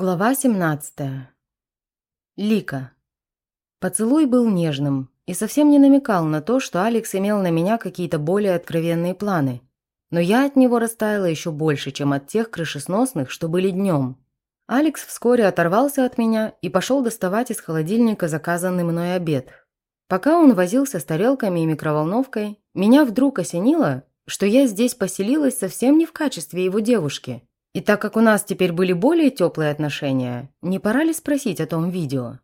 Глава 17. Лика. Поцелуй был нежным и совсем не намекал на то, что Алекс имел на меня какие-то более откровенные планы. Но я от него растаяла еще больше, чем от тех крышесносных, что были днем. Алекс вскоре оторвался от меня и пошел доставать из холодильника заказанный мной обед. Пока он возился с тарелками и микроволновкой, меня вдруг осенило, что я здесь поселилась совсем не в качестве его девушки – и так как у нас теперь были более теплые отношения, не пора ли спросить о том видео?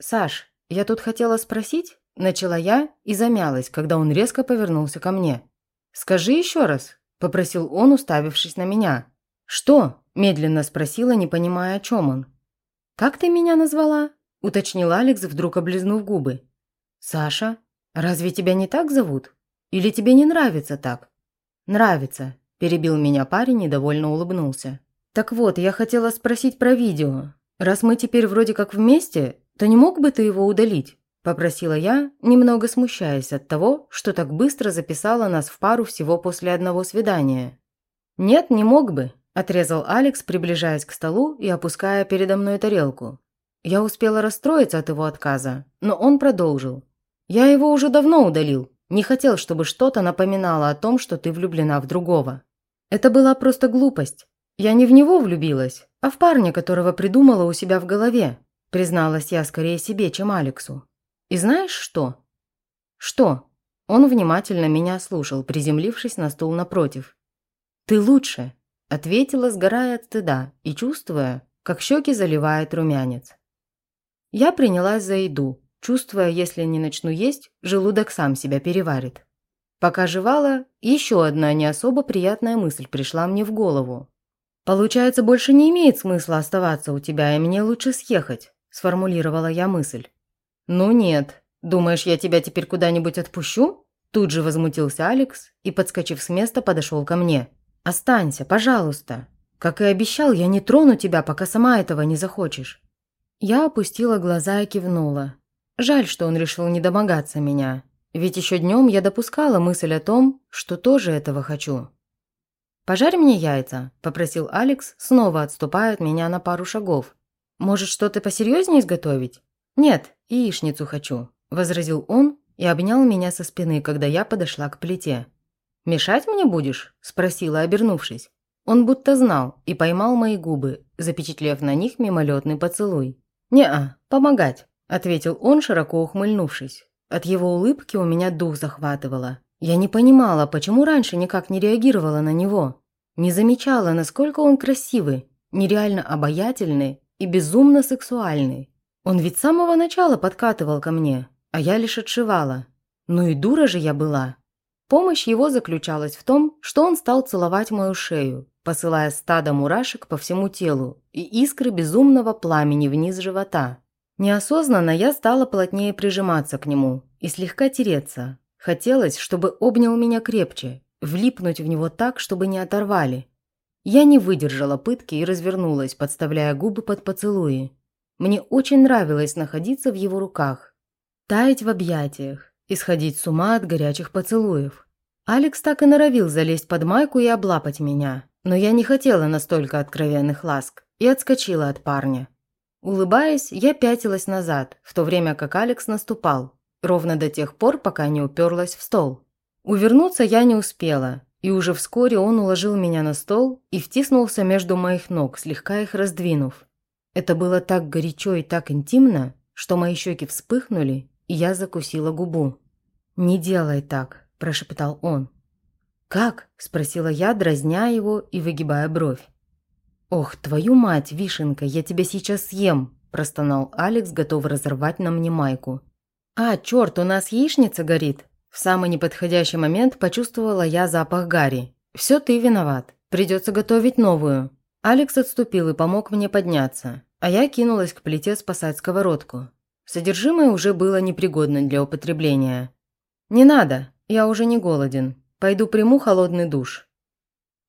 «Саш, я тут хотела спросить?» Начала я и замялась, когда он резко повернулся ко мне. «Скажи еще раз», – попросил он, уставившись на меня. «Что?» – медленно спросила, не понимая, о чем он. «Как ты меня назвала?» – уточнил Алекс, вдруг облизнув губы. «Саша, разве тебя не так зовут? Или тебе не нравится так?» «Нравится», Перебил меня парень и довольно улыбнулся. «Так вот, я хотела спросить про видео. Раз мы теперь вроде как вместе, то не мог бы ты его удалить?» Попросила я, немного смущаясь от того, что так быстро записала нас в пару всего после одного свидания. «Нет, не мог бы», – отрезал Алекс, приближаясь к столу и опуская передо мной тарелку. Я успела расстроиться от его отказа, но он продолжил. «Я его уже давно удалил. Не хотел, чтобы что-то напоминало о том, что ты влюблена в другого. Это была просто глупость. Я не в него влюбилась, а в парня, которого придумала у себя в голове, призналась я скорее себе, чем Алексу. И знаешь что? Что? Он внимательно меня слушал, приземлившись на стул напротив. «Ты лучше», – ответила, сгорая от стыда и чувствуя, как щеки заливает румянец. Я принялась за еду, чувствуя, если не начну есть, желудок сам себя переварит. Пока жевала, еще одна не особо приятная мысль пришла мне в голову. «Получается, больше не имеет смысла оставаться у тебя, и мне лучше съехать», – сформулировала я мысль. «Ну нет. Думаешь, я тебя теперь куда-нибудь отпущу?» Тут же возмутился Алекс и, подскочив с места, подошел ко мне. «Останься, пожалуйста. Как и обещал, я не трону тебя, пока сама этого не захочешь». Я опустила глаза и кивнула. Жаль, что он решил не домогаться меня. Ведь еще днем я допускала мысль о том, что тоже этого хочу. «Пожарь мне яйца», – попросил Алекс, снова отступая от меня на пару шагов. «Может, что-то посерьезнее изготовить?» «Нет, яичницу хочу», – возразил он и обнял меня со спины, когда я подошла к плите. «Мешать мне будешь?» – спросила, обернувшись. Он будто знал и поймал мои губы, запечатлев на них мимолетный поцелуй. «Не-а, помогать», – ответил он, широко ухмыльнувшись. От его улыбки у меня дух захватывало. Я не понимала, почему раньше никак не реагировала на него. Не замечала, насколько он красивый, нереально обаятельный и безумно сексуальный. Он ведь с самого начала подкатывал ко мне, а я лишь отшивала. Ну и дура же я была. Помощь его заключалась в том, что он стал целовать мою шею, посылая стадо мурашек по всему телу и искры безумного пламени вниз живота. Неосознанно я стала плотнее прижиматься к нему и слегка тереться. Хотелось, чтобы обнял меня крепче, влипнуть в него так, чтобы не оторвали. Я не выдержала пытки и развернулась, подставляя губы под поцелуи. Мне очень нравилось находиться в его руках, таять в объятиях и сходить с ума от горячих поцелуев. Алекс так и норовил залезть под майку и облапать меня, но я не хотела настолько откровенных ласк и отскочила от парня. Улыбаясь, я пятилась назад, в то время как Алекс наступал, ровно до тех пор, пока не уперлась в стол. Увернуться я не успела, и уже вскоре он уложил меня на стол и втиснулся между моих ног, слегка их раздвинув. Это было так горячо и так интимно, что мои щеки вспыхнули, и я закусила губу. «Не делай так», – прошептал он. «Как?» – спросила я, дразня его и выгибая бровь. «Ох, твою мать, Вишенка, я тебя сейчас съем!» – простонал Алекс, готов разорвать на мне майку. «А, черт, у нас яичница горит!» В самый неподходящий момент почувствовала я запах Гарри. «Все ты виноват. Придется готовить новую». Алекс отступил и помог мне подняться, а я кинулась к плите спасать сковородку. Содержимое уже было непригодно для употребления. «Не надо, я уже не голоден. Пойду приму холодный душ.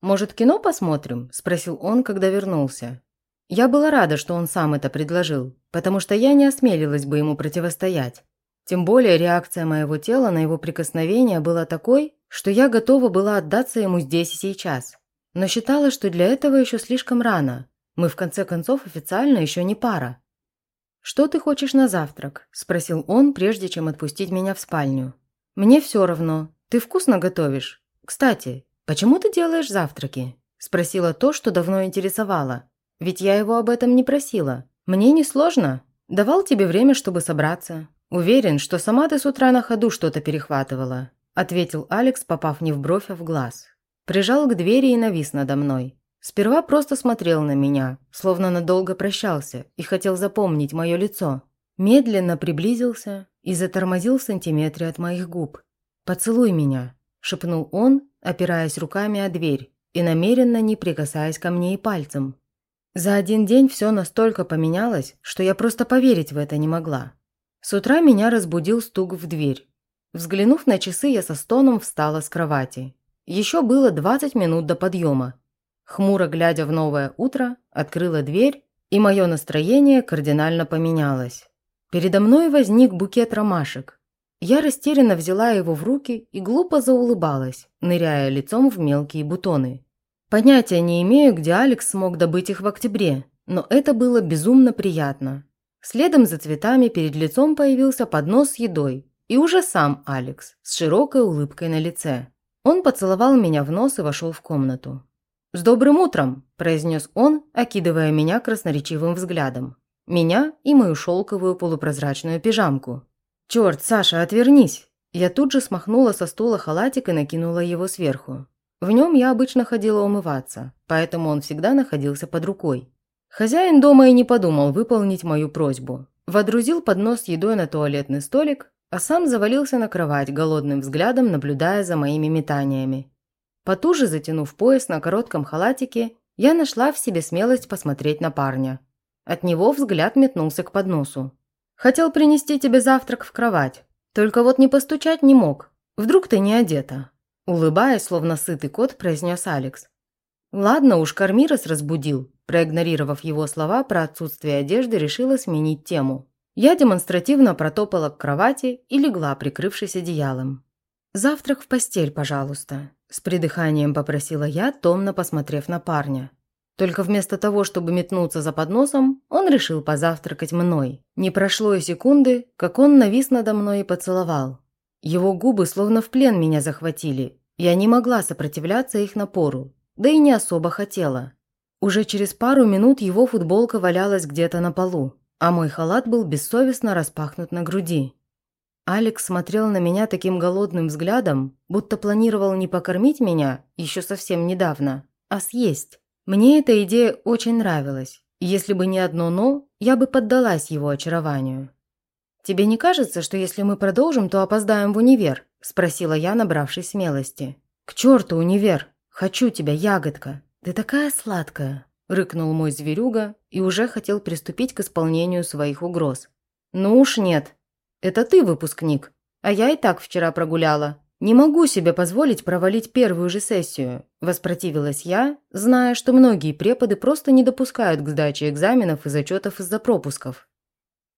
«Может, кино посмотрим?» – спросил он, когда вернулся. Я была рада, что он сам это предложил, потому что я не осмелилась бы ему противостоять. Тем более реакция моего тела на его прикосновение была такой, что я готова была отдаться ему здесь и сейчас. Но считала, что для этого еще слишком рано. Мы в конце концов официально еще не пара. «Что ты хочешь на завтрак?» – спросил он, прежде чем отпустить меня в спальню. «Мне все равно. Ты вкусно готовишь. Кстати, почему ты делаешь завтраки?» – спросила то, что давно интересовало. Ведь я его об этом не просила. Мне не сложно. Давал тебе время, чтобы собраться. Уверен, что сама ты с утра на ходу что-то перехватывала», – ответил Алекс, попав не в бровь, а в глаз. Прижал к двери и навис надо мной. Сперва просто смотрел на меня, словно надолго прощался и хотел запомнить мое лицо. Медленно приблизился и затормозил в сантиметре от моих губ. «Поцелуй меня», – шепнул он, опираясь руками о дверь и намеренно не прикасаясь ко мне и пальцем. За один день все настолько поменялось, что я просто поверить в это не могла. С утра меня разбудил стук в дверь. Взглянув на часы, я со стоном встала с кровати. Еще было 20 минут до подъема, Хмуро глядя в новое утро, открыла дверь, и мое настроение кардинально поменялось. Передо мной возник букет ромашек. Я растерянно взяла его в руки и глупо заулыбалась, ныряя лицом в мелкие бутоны. Понятия не имею, где Алекс смог добыть их в октябре, но это было безумно приятно. Следом за цветами перед лицом появился поднос с едой, и уже сам Алекс с широкой улыбкой на лице. Он поцеловал меня в нос и вошел в комнату. «С добрым утром!» – произнес он, окидывая меня красноречивым взглядом. Меня и мою шелковую полупрозрачную пижамку. «Черт, Саша, отвернись!» Я тут же смахнула со стула халатик и накинула его сверху. В нем я обычно ходила умываться, поэтому он всегда находился под рукой. Хозяин дома и не подумал выполнить мою просьбу. Водрузил поднос с едой на туалетный столик, а сам завалился на кровать, голодным взглядом наблюдая за моими метаниями. Потуже затянув пояс на коротком халатике, я нашла в себе смелость посмотреть на парня. От него взгляд метнулся к подносу. «Хотел принести тебе завтрак в кровать, только вот не постучать не мог. Вдруг ты не одета?» Улыбаясь, словно сытый кот, произнес Алекс. «Ладно уж, Кармирос разбудил». Проигнорировав его слова про отсутствие одежды, решила сменить тему. Я демонстративно протопала к кровати и легла, прикрывшись одеялом. «Завтрак в постель, пожалуйста», с придыханием попросила я, томно посмотрев на парня. Только вместо того, чтобы метнуться за подносом, он решил позавтракать мной. Не прошло и секунды, как он навис надо мной и поцеловал. Его губы словно в плен меня захватили. Я не могла сопротивляться их напору, да и не особо хотела. Уже через пару минут его футболка валялась где-то на полу, а мой халат был бессовестно распахнут на груди. Алекс смотрел на меня таким голодным взглядом, будто планировал не покормить меня еще совсем недавно, а съесть. Мне эта идея очень нравилась. Если бы не одно «но», я бы поддалась его очарованию. «Тебе не кажется, что если мы продолжим, то опоздаем в универ?» – спросила я, набравшись смелости. «К черту универ! Хочу тебя, ягодка! Ты такая сладкая!» – рыкнул мой зверюга и уже хотел приступить к исполнению своих угроз. «Ну уж нет!» Это ты выпускник, а я и так вчера прогуляла. Не могу себе позволить провалить первую же сессию», – воспротивилась я, зная, что многие преподы просто не допускают к сдаче экзаменов и зачетов из-за пропусков.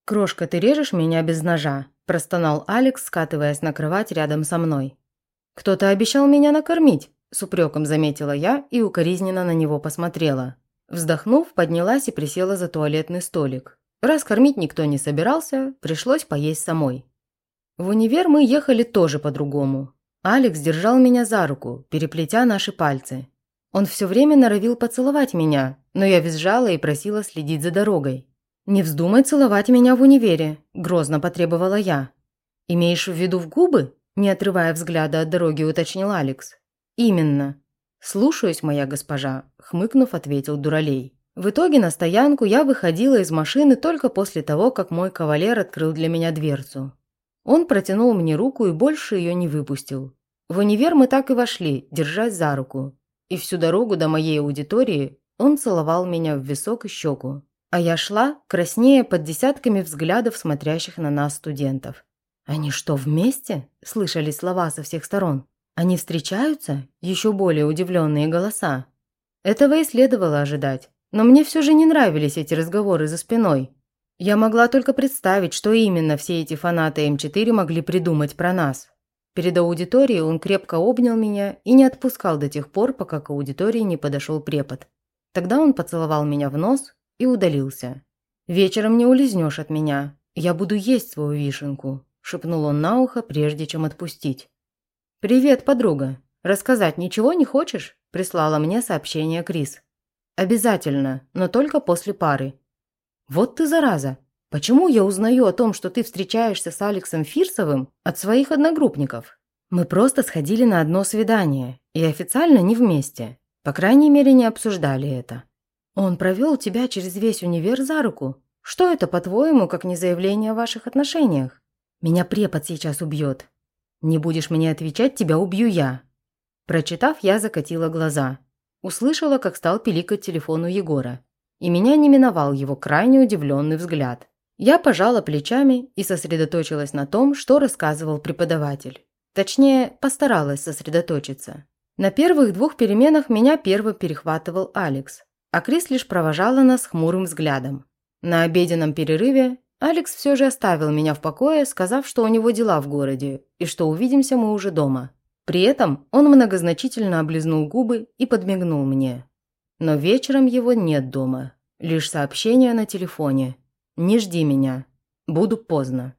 «Крошка, ты режешь меня без ножа?» – простонал Алекс, скатываясь на кровать рядом со мной. «Кто-то обещал меня накормить», – с упреком заметила я и укоризненно на него посмотрела. Вздохнув, поднялась и присела за туалетный столик. Раз кормить никто не собирался, пришлось поесть самой. В универ мы ехали тоже по-другому. Алекс держал меня за руку, переплетя наши пальцы. Он все время норовил поцеловать меня, но я визжала и просила следить за дорогой. «Не вздумай целовать меня в универе», – грозно потребовала я. «Имеешь в виду в губы?» – не отрывая взгляда от дороги, уточнил Алекс. «Именно». «Слушаюсь, моя госпожа», – хмыкнув, ответил Дуралей. В итоге на стоянку я выходила из машины только после того, как мой кавалер открыл для меня дверцу. Он протянул мне руку и больше ее не выпустил. В универ мы так и вошли, держась за руку. И всю дорогу до моей аудитории он целовал меня в висок и щеку. А я шла, краснея под десятками взглядов смотрящих на нас студентов. «Они что, вместе?» – слышали слова со всех сторон. «Они встречаются?» – еще более удивленные голоса. Этого и следовало ожидать. Но мне все же не нравились эти разговоры за спиной. Я могла только представить, что именно все эти фанаты М4 могли придумать про нас. Перед аудиторией он крепко обнял меня и не отпускал до тех пор, пока к аудитории не подошел препод. Тогда он поцеловал меня в нос и удалился. «Вечером не улизнешь от меня. Я буду есть свою вишенку», – шепнул он на ухо, прежде чем отпустить. «Привет, подруга. Рассказать ничего не хочешь?» – прислала мне сообщение Крис. «Обязательно, но только после пары». «Вот ты зараза! Почему я узнаю о том, что ты встречаешься с Алексом Фирсовым от своих одногруппников? Мы просто сходили на одно свидание, и официально не вместе. По крайней мере, не обсуждали это. Он провел тебя через весь универ за руку. Что это, по-твоему, как не заявление о ваших отношениях? Меня препод сейчас убьет. Не будешь мне отвечать, тебя убью я. Прочитав, я закатила глаза. Услышала, как стал пиликать телефон у Егора. И меня не миновал его крайне удивленный взгляд. Я пожала плечами и сосредоточилась на том, что рассказывал преподаватель. Точнее, постаралась сосредоточиться. На первых двух переменах меня первым перехватывал Алекс, а Крис лишь провожала нас хмурым взглядом. На обеденном перерыве Алекс все же оставил меня в покое, сказав, что у него дела в городе и что увидимся мы уже дома. При этом он многозначительно облизнул губы и подмигнул мне. Но вечером его нет дома. Лишь сообщение на телефоне. «Не жди меня. Буду поздно».